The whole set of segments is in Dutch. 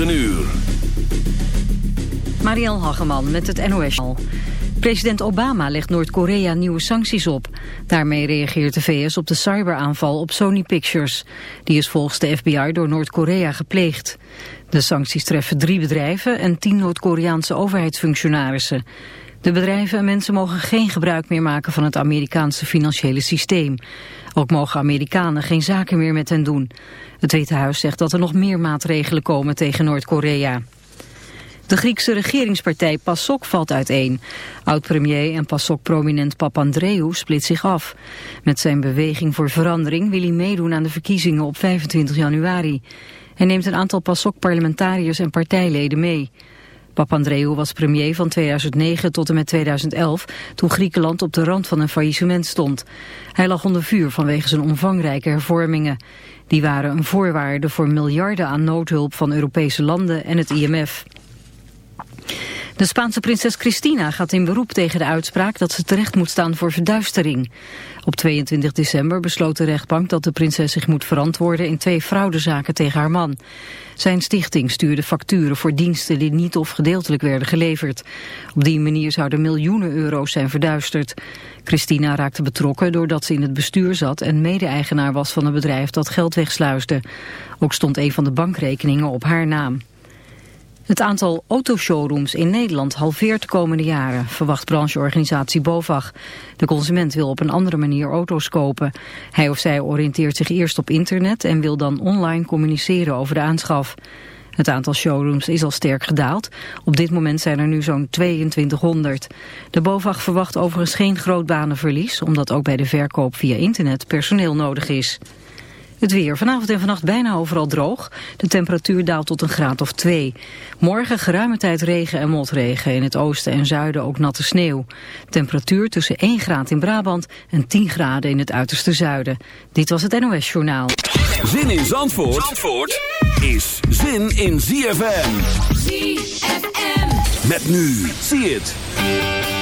Een uur. Marielle Hageman met het NOS. President Obama legt Noord-Korea nieuwe sancties op. Daarmee reageert de VS op de cyberaanval op Sony Pictures. Die is volgens de FBI door Noord-Korea gepleegd. De sancties treffen drie bedrijven en tien Noord-Koreaanse overheidsfunctionarissen. De bedrijven en mensen mogen geen gebruik meer maken van het Amerikaanse financiële systeem. Ook mogen Amerikanen geen zaken meer met hen doen. Het Witte Huis zegt dat er nog meer maatregelen komen tegen Noord-Korea. De Griekse regeringspartij PASOK valt uiteen. Oud-premier en PASOK-prominent Papandreou split zich af. Met zijn beweging voor verandering wil hij meedoen aan de verkiezingen op 25 januari. Hij neemt een aantal PASOK-parlementariërs en partijleden mee. Papandreou was premier van 2009 tot en met 2011, toen Griekenland op de rand van een faillissement stond. Hij lag onder vuur vanwege zijn omvangrijke hervormingen. Die waren een voorwaarde voor miljarden aan noodhulp van Europese landen en het IMF. De Spaanse prinses Cristina gaat in beroep tegen de uitspraak dat ze terecht moet staan voor verduistering. Op 22 december besloot de rechtbank dat de prinses zich moet verantwoorden in twee fraudezaken tegen haar man. Zijn stichting stuurde facturen voor diensten die niet of gedeeltelijk werden geleverd. Op die manier zouden miljoenen euro's zijn verduisterd. Christina raakte betrokken doordat ze in het bestuur zat en mede-eigenaar was van een bedrijf dat geld wegsluisde. Ook stond een van de bankrekeningen op haar naam. Het aantal autoshowrooms in Nederland halveert de komende jaren, verwacht brancheorganisatie BOVAG. De consument wil op een andere manier auto's kopen. Hij of zij oriënteert zich eerst op internet en wil dan online communiceren over de aanschaf. Het aantal showrooms is al sterk gedaald. Op dit moment zijn er nu zo'n 2200. De BOVAG verwacht overigens geen groot banenverlies, omdat ook bij de verkoop via internet personeel nodig is. Het weer. Vanavond en vannacht bijna overal droog. De temperatuur daalt tot een graad of twee. Morgen geruime tijd regen en motregen. In het oosten en zuiden ook natte sneeuw. Temperatuur tussen 1 graad in Brabant en 10 graden in het uiterste zuiden. Dit was het NOS Journaal. Zin in Zandvoort, Zandvoort is zin in ZFM. ZFM. Met nu. Zie het.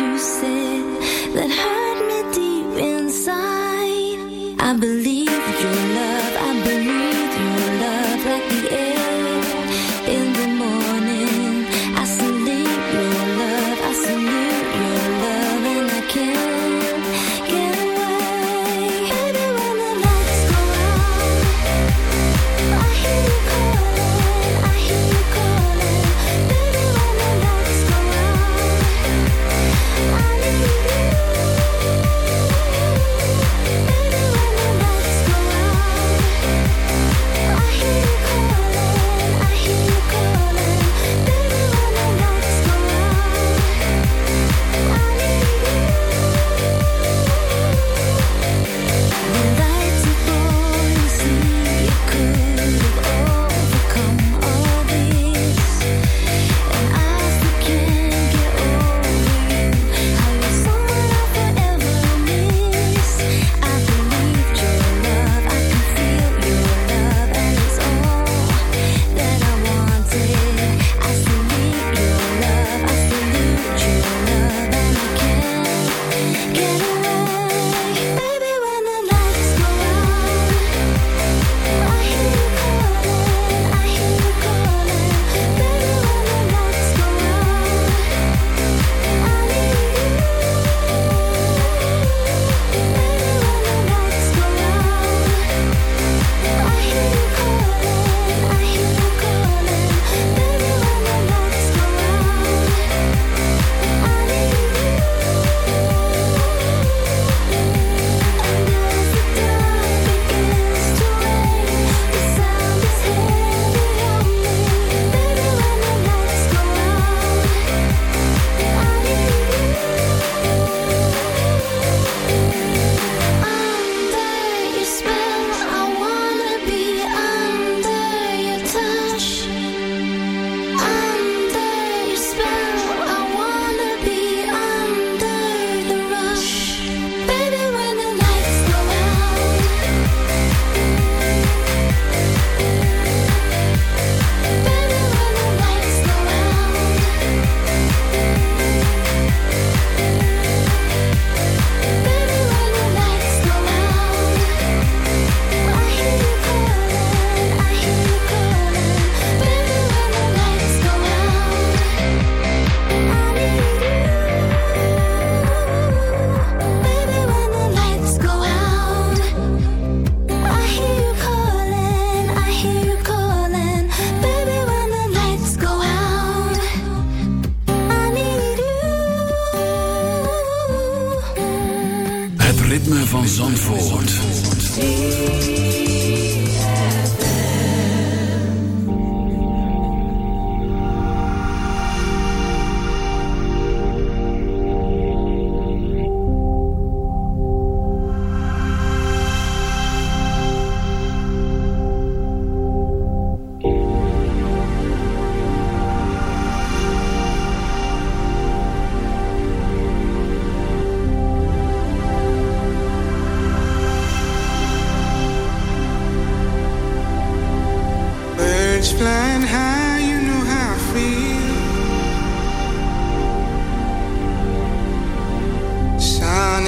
you said that hurt me deep inside. I believe.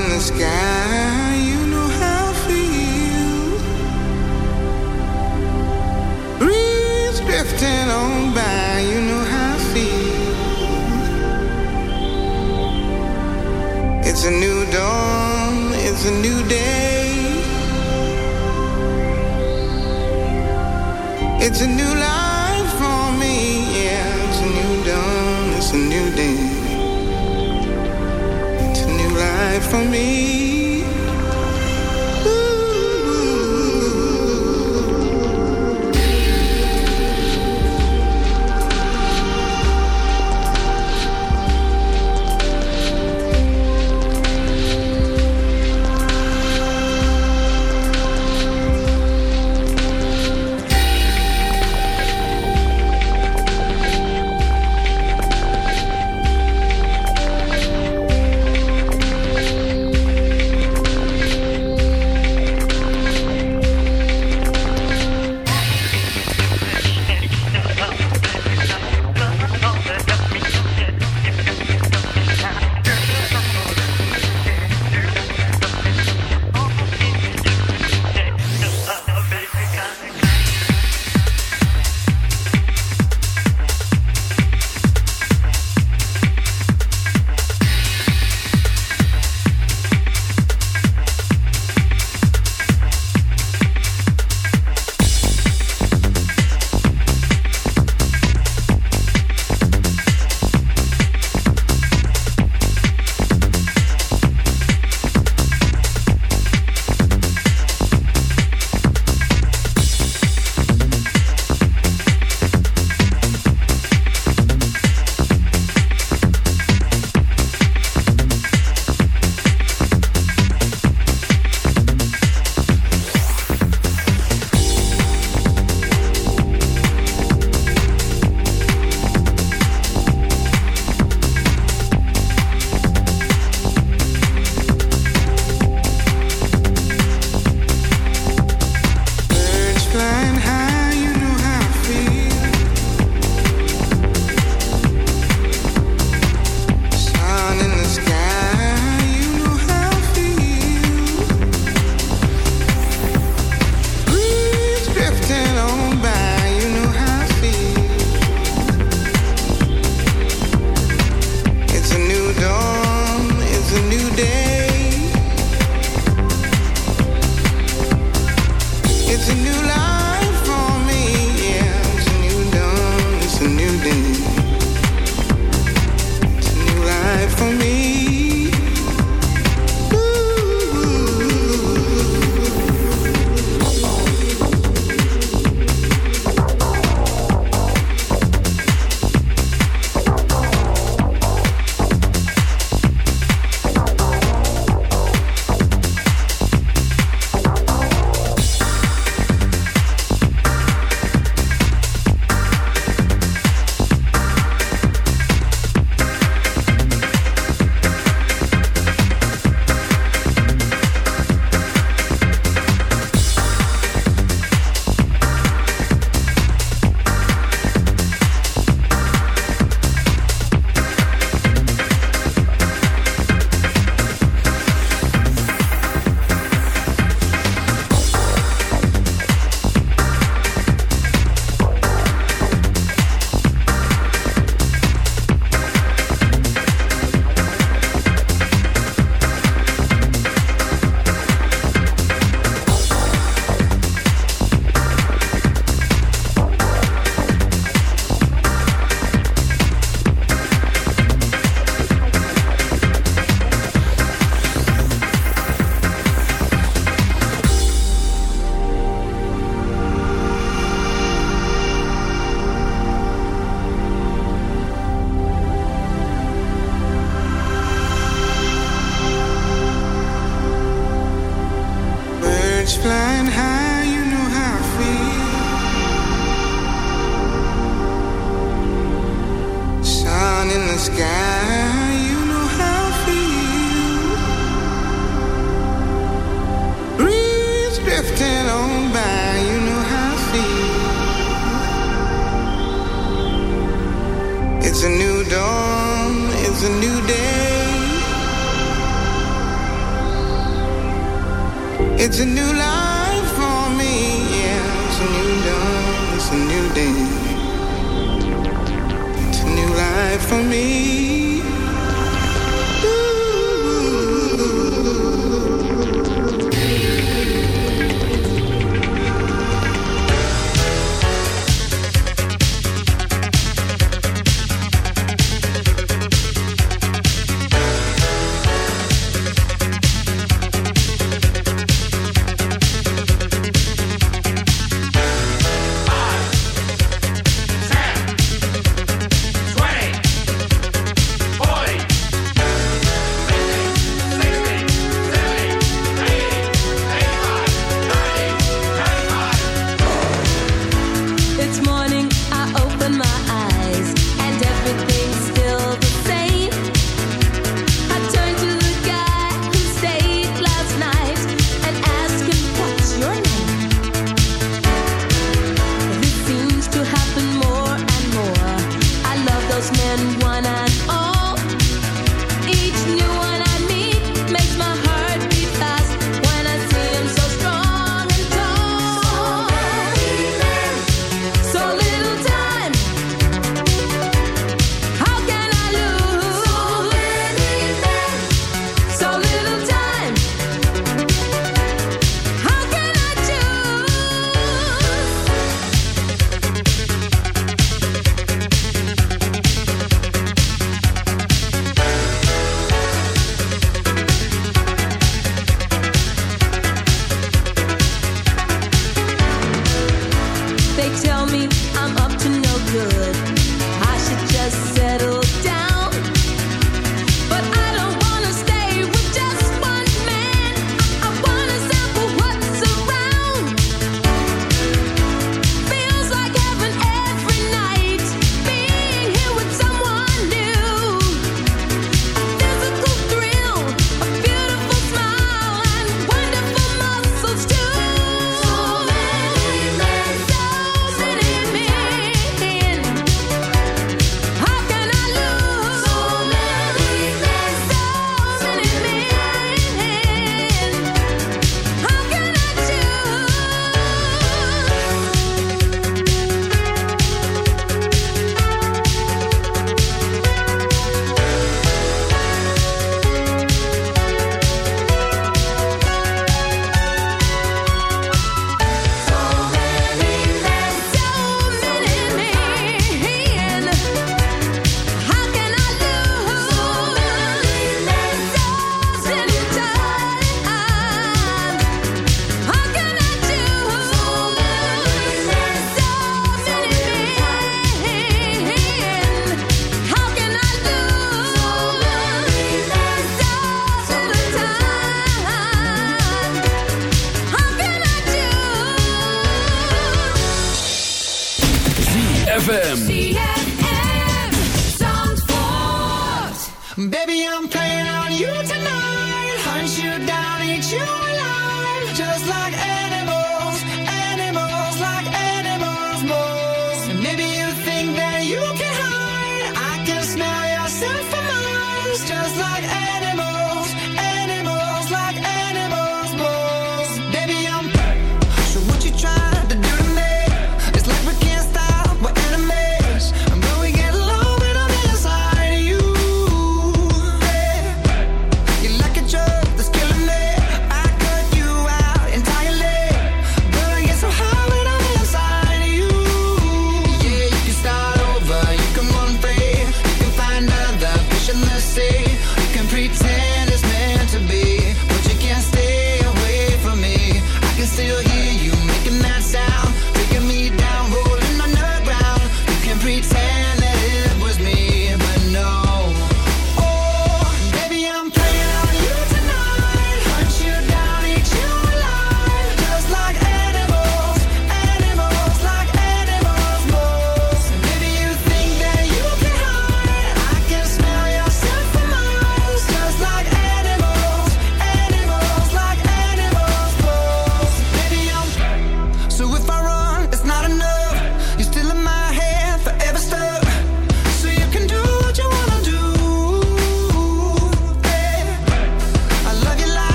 in the sky.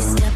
steady step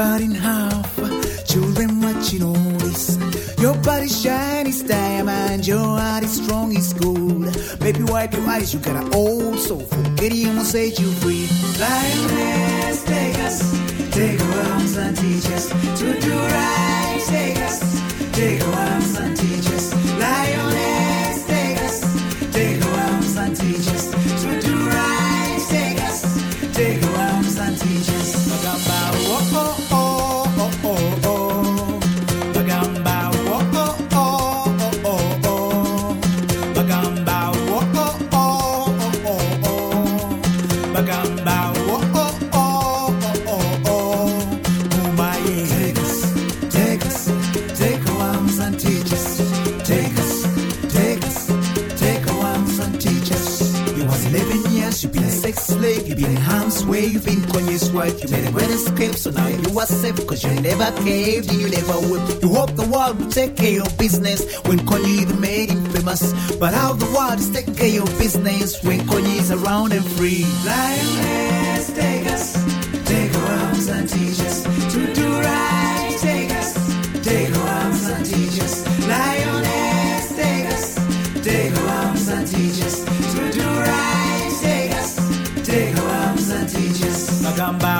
cut in half, children watching all this. Your body shiny as diamond, your heart is strong as gold. Baby, wipe your eyes, you got an old soul. Forget him will set you free. Lioness, take us, take our arms and teach us to do right. Take us, take our arms and teach us. Lioness, way, you've been Kanye's wife, you made a great escape, so now you are safe, cause you never caved and you never would. You hope the world will take care of business when Kanye made him famous. But how the world is taking care of business when Kanye is around and free. Lioness, take us, take our arms and teach us to do right. Take us, take our arms and teach us. somebody